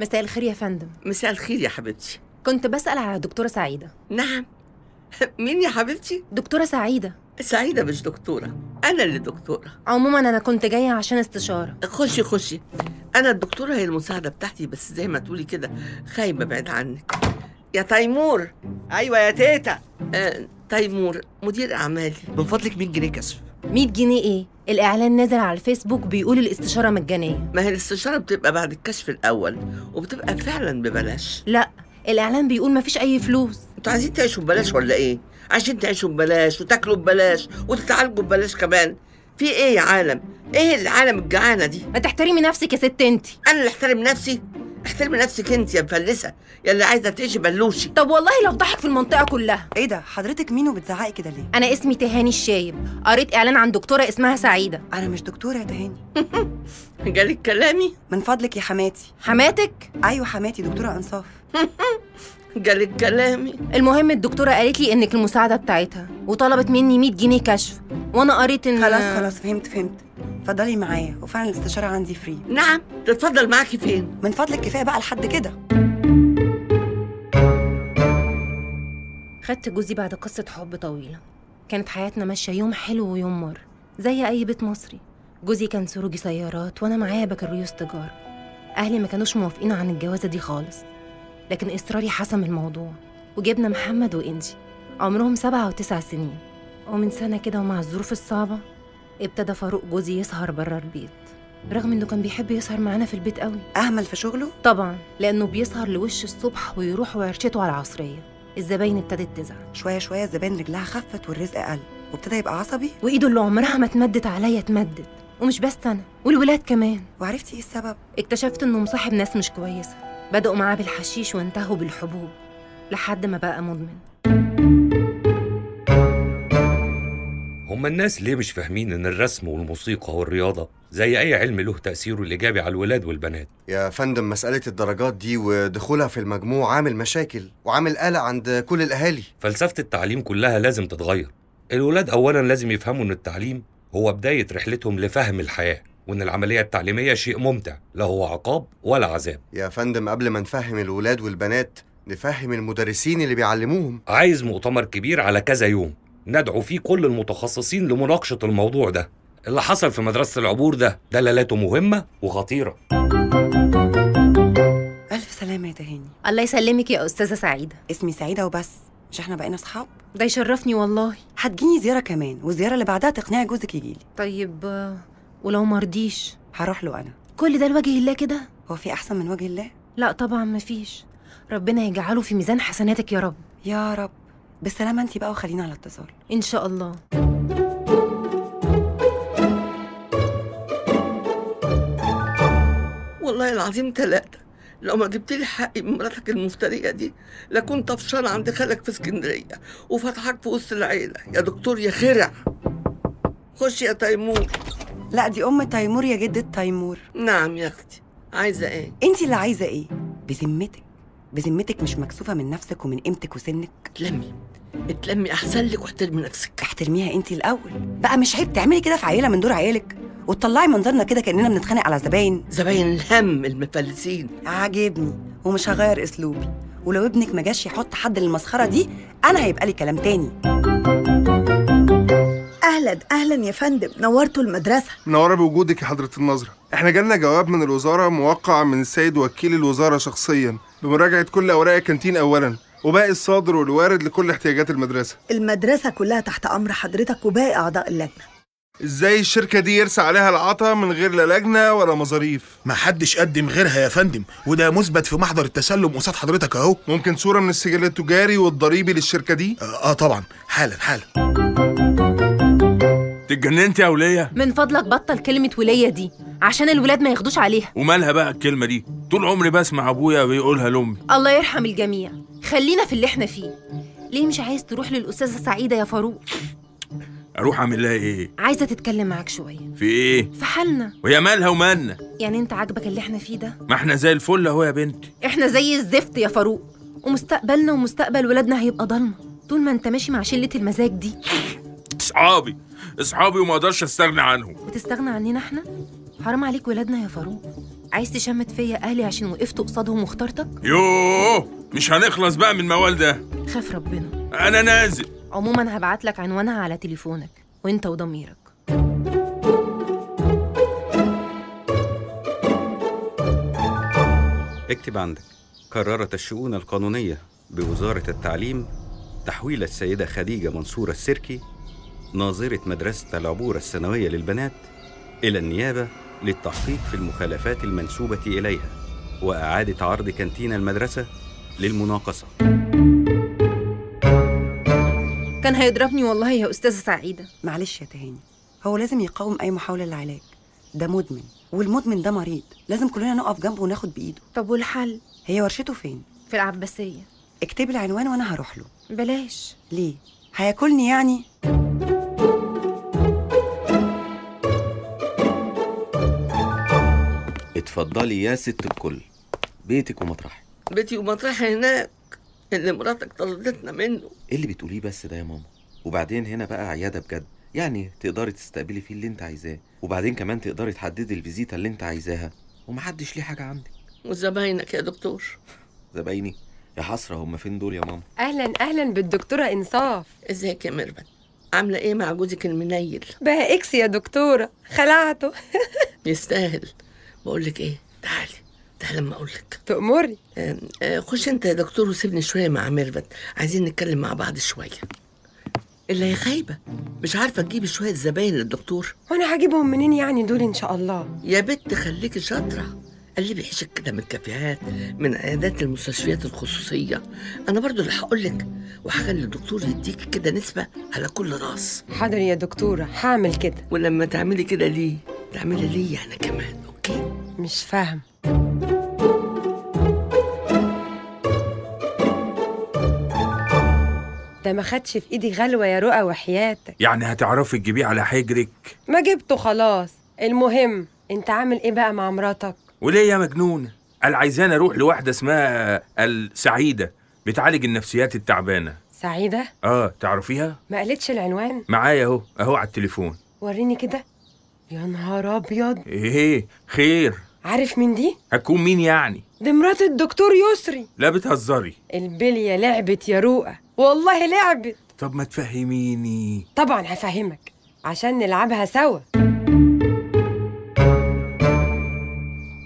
مساء الخير يا فندم. مساء الخير يا حبيبتي. كنت بسأل على دكتورة سعيدة. نعم. مين يا حبيبتي؟ دكتورة سعيدة. سعيدة مش دكتورة. أنا اللي دكتورة. عموما أنا كنت جاية عشان استشارة. خشي خشي. أنا الدكتورة هي المساعدة بتاعتي بس زي ما تقولي كده خايبة بعيد عنك. يا تيمور. أيوه يا تيتا. آه تيمور مدير أعمالي. من فضلك 100 جنيه كسف 100 جنيه إيه؟ الإعلان نازل على الفيسبوك بيقول الاستشارة مجانية ما هي الاستشارة بتبقى بعد الكشف الأول وبتبقى فعلا ببلاش لا الإعلان بيقول مفيش أي فلوس أنتوا عايزين تعيشوا ببلاش ولا إيه؟ عايزين تعيشوا ببلاش وتاكلوا ببلاش وتتعالجوا ببلاش كمان في إيه يا عالم؟ إيه العالم الجعانة دي؟ ما تحترمي نفسك يا ست أنتي أنا اللي أحترم نفسي احترمي نفسك انت يا مفلسة. يا اللي عايزة تعيشي بلوشي. طب والله لو ضحك في المنطقة كلها. إيه ده؟ حضرتك مين وبتزعقي كده ليه؟ أنا اسمي تهاني الشايب. قريت إعلان عن دكتورة اسمها سعيدة. أنا مش دكتورة يا تهاني. جالك كلامي؟ من فضلك يا حماتي. حماتك؟ أيوه حماتي دكتورة أنصاف. جالك كلامي. المهم الدكتورة قالت لي إنك المساعدة بتاعتها وطلبت مني 100 جنيه كشف. وأنا قريت إن خلاص خلاص فهمت فهمت. اتفضلي معايا. وفعلا الاستشارة عندي فري نعم. تتفضل معاكي فين؟ من فضلك كفاية بقى لحد كده. خدت جوزي بعد قصة حب طويلة. كانت حياتنا ماشية يوم حلو ويوم مر زي أي بيت مصري. جوزي كان سروجي سيارات وأنا معايا بكالوريوس تجارة. أهلي ما كانوش موافقين عن الجوازة دي خالص. لكن إصراري حسم الموضوع وجبنا محمد وإنجي. عمرهم سبعة وتسع سنين. ومن سنة كده ومع الظروف الصعبة ابتدى فاروق جوزي يسهر برا البيت. رغم إنه كان بيحب يسهر معانا في البيت قوي. أهمل في شغله؟ طبعا لأنه بيسهر لوش الصبح ويروح ويرشته على العصرية. الزباين ابتدت تزعل. شوية شوية الزبائن رجلها خفت والرزق قل. وابتدى يبقى عصبي؟ وإيده اللي عمرها ما اتمدت عليا اتمدت. ومش بس أنا والولاد كمان. وعرفتي إيه السبب؟ اكتشفت إنه مصاحب ناس مش كويسة. بدأوا معاه بالحشيش وانتهوا بالحبوب. لحد ما بقى مدمن. هما الناس ليه مش فاهمين إن الرسم والموسيقى والرياضة زي أي علم له تأثيره الإيجابي على الولاد والبنات؟ يا فندم مسألة الدرجات دي ودخولها في المجموع عامل مشاكل وعامل قلق عند كل الأهالي. فلسفة التعليم كلها لازم تتغير. الولاد أولا لازم يفهموا إن التعليم هو بداية رحلتهم لفهم الحياة وإن العملية التعليمية شيء ممتع لا هو عقاب ولا عذاب. يا فندم قبل ما نفهم الولاد والبنات نفهم المدرسين اللي بيعلموهم. عايز مؤتمر كبير على كذا يوم. ندعو فيه كل المتخصصين لمناقشة الموضوع ده. اللي حصل في مدرسة العبور ده دلالاته مهمة وخطيرة. ألف سلامة يا تهاني. الله يسلمك يا أستاذة سعيدة. اسمي سعيدة وبس. مش إحنا بقينا أصحاب؟ ده يشرفني والله. هتجيني زيارة كمان والزيارة اللي بعدها تقنعي جوزك يجيلي طيب ولو مرضيش هروح له أنا. كل ده لوجه الله كده؟ هو في أحسن من وجه الله؟ لا طبعا مفيش ربنا يجعله في ميزان حسناتك يا رب. يا رب. بالسلامة انت بقى وخلينا على اتصال. إن شاء الله. والله العظيم ثلاثة لو ما جبت لي حقي من مراتك المفترية دي لكنت طفشان عند خالك في اسكندرية وفتحك في وسط العيلة. يا دكتور يا خرع. خش يا تيمور. لا دي أم تيمور يا جدة تيمور. نعم يا أختي. عايزة إيه؟ انت اللي عايزة إيه؟ بذمتك. بذمتك مش مكسوفة من نفسك ومن قيمتك وسنك؟ اتلمي. اتلمي أحسن لك واحترمي نفسك. احترميها انت الأول. بقى مش عيب تعملي كده في عيلة من دور عيالك؟ وتطلعي منظرنا كده كأننا بنتخانق على زباين. زباين الهم المفلسين. عاجبني ومش هغير أسلوبي. ولو ابنك ما جاش يحط حد للمسخرة دي أنا هيبقى لي كلام تاني. أهلا أهلا يا فندم. نورتوا المدرسة. منورة بوجودك يا حضرة النظرة. إحنا جالنا جواب من الوزارة موقع من السيد وكيل الوزارة شخصيا بمراجعة كل أوراق الكانتين أولا وباقي الصادر والوارد لكل احتياجات المدرسة. المدرسة كلها تحت أمر حضرتك وباقي أعضاء اللجنة. إزاي الشركة دي يرسى عليها العطا من غير لا لجنة ولا مظاريف ما حدش قدم غيرها يا فندم وده مثبت في محضر التسلم قصاد حضرتك أهو. ممكن صورة من السجل التجاري والضريبي للشركة دي؟ آه, آه طبعا. حالا حالا. اتجننت يا ولية؟ من فضلك بطل كلمة ولية دي عشان الولاد ما ياخدوش عليها. ومالها بقى الكلمة دي؟ طول عمري بسمع أبويا بيقولها لأمي. الله يرحم الجميع. خلينا في اللي إحنا فيه. ليه مش عايز تروح للأستاذة سعيدة يا فاروق؟ أروح أعمل لها إيه؟ عايزة تتكلم معاك شوية. في إيه؟ في حالنا. وهي مالها ومالنا؟ يعني أنت عاجبك اللي إحنا فيه ده؟ ما إحنا زي الفل أهو يا بنتي إحنا زي الزفت يا فاروق. ومستقبلنا ومستقبل ولادنا هيبقى ضلمة. طول ما انت ماشي مع شلة المزاج دي. أصحابي أصحابي وما أقدرش أستغنى عنهم. وتستغنى عننا إحنا؟ حرام عليك ولادنا يا فاروق. عايز تشمت فيا أهلي عشان وقفت قصادهم واخترتك؟ يوه مش هنخلص بقى من الموال ده. خاف ربنا. أنا نازل. عموما هبعت لك عنوانها على تليفونك وانت وضميرك. اكتب عندك. قررت الشؤون القانونية بوزارة التعليم تحويل السيدة خديجة منصور السركي ناظرة مدرسة العبور الثانوية للبنات إلى النيابة للتحقيق في المخالفات المنسوبة إليها وإعادة عرض كانتين المدرسة للمناقصة. كان هيضربني والله يا أستاذة سعيدة. معلش يا تهاني هو لازم يقاوم أي محاولة للعلاج. ده مدمن والمدمن ده مريض لازم كلنا نقف جنبه وناخد بإيده. طب والحل؟ هي ورشته فين؟ في العباسية. اكتبي العنوان وأنا هروح له. بلاش. ليه؟ هياكلني يعني؟ اتفضلي يا ست الكل. بيتك ومطرحك. بيتي ومطرحي هناك اللي مراتك طردتنا منه. إيه اللي بتقوليه بس ده يا ماما؟ وبعدين هنا بقى عيادة بجد. يعني تقدري تستقبلي فيه اللي انت عايزاه. وبعدين كمان تقدري تحددي الفيزيتا اللي انت عايزاها. ومحدش ليه حاجة عندك. وزباينك يا دكتور. زبايني يا حسرة هم فين دول يا ماما؟ أهلا أهلا بالدكتورة إنصاف. إزيك يا ميرفت؟ عاملة إيه مع جوزك المنيل؟ بقى ex يا دكتورة خلعته. يستاهل. بقول لك إيه؟ تعالي تعالي لما أقول لك تأمري خش أنت يا دكتور وسيبني شوية مع ميرفت. عايزين نتكلم مع بعض شوية. اللي هي خايبة. مش عارفة تجيبي شوية زباين للدكتور. وأنا هجيبهم منين يعني دول إن شاء الله؟ يا بنت خليكي شاطرة. اللي بيعيشك كده من الكافيهات من عيادات المستشفيات الخصوصية. أنا برضو اللي هقول لك وهخلي الدكتور يديك كده نسبة على كل راس. حاضر يا دكتورة هعمل كده. ولما تعملي كده ليه؟ تعملي ليه أنا كمان؟ أوكي مش فاهم. ده ما خدش في ايدي غلوة يا رؤى وحياتك. يعني هتعرفي تجيبيه على حجرك؟ ما جبته خلاص. المهم انت عامل إيه بقى مع مراتك؟ وليه يا مجنونه قال عايزاني أروح لواحدة اسمها السعيدة بتعالج النفسيات التعبانة. سعيدة؟ آه تعرفيها؟ ما قالتش العنوان؟ معايا اهو اهو على التليفون. وريني كده. يا نهار أبيض. إيه خير. عارف مين دي؟ هتكون مين يعني؟ دي مرات الدكتور يسري. لا بتهزري. البلية لعبت يا رؤى. والله لعبت. طب ما تفهميني. طبعا هفهمك عشان نلعبها سوا.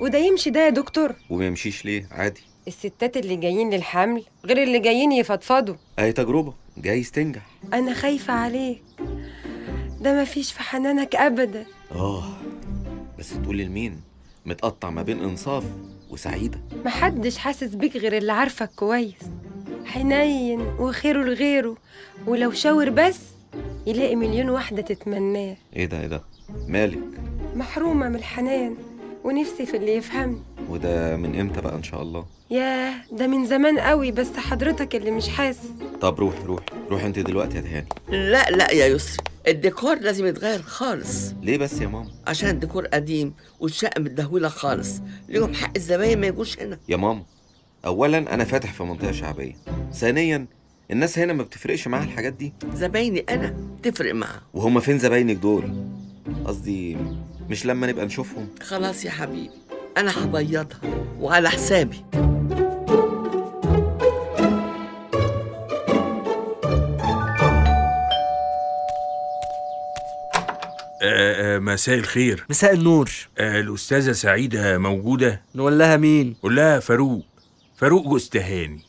وده يمشي ده يا دكتور. وما يمشيش ليه؟ عادي. الستات اللي جايين للحمل غير اللي جايين يفضفضوا. اهي تجربة. جايز تنجح. أنا خايفة عليك. ده مفيش في حنانك ابدا. آه بس تقولي لمين؟ متقطع ما بين إنصاف وسعيدة. محدش حاسس بيك غير اللي عارفك كويس. حنين وخيره لغيره ولو شاور بس يلاقي مليون واحدة تتمناه. إيه ده إيه ده؟ مالك؟ محرومة من الحنان ونفسي في اللي يفهمني. وده من إمتى بقى إن شاء الله؟ ياه ده من زمان قوي بس حضرتك اللي مش حاسس. طب روحي روحي روحي أنت دلوقتي يا تهاني لا لا يا يسري. الديكور لازم يتغير خالص. ليه بس يا ماما؟ عشان الديكور قديم والشقة متدهولة خالص. ليهم حق الزباين ما يجوش هنا. يا ماما اولا أنا فاتح في منطقة شعبية. ثانيا الناس هنا ما بتفرقش معاها الحاجات دي. زبايني أنا تفرق معاها وهم فين زباينك دول؟ قصدي مش لما نبقى نشوفهم. خلاص يا حبيبي أنا هبيضها وعلى حسابي. مساء الخير. مساء النور. آه الأستاذة سعيدة موجودة؟ نقول لها مين؟ قول لها فاروق. فاروق جوز تهاني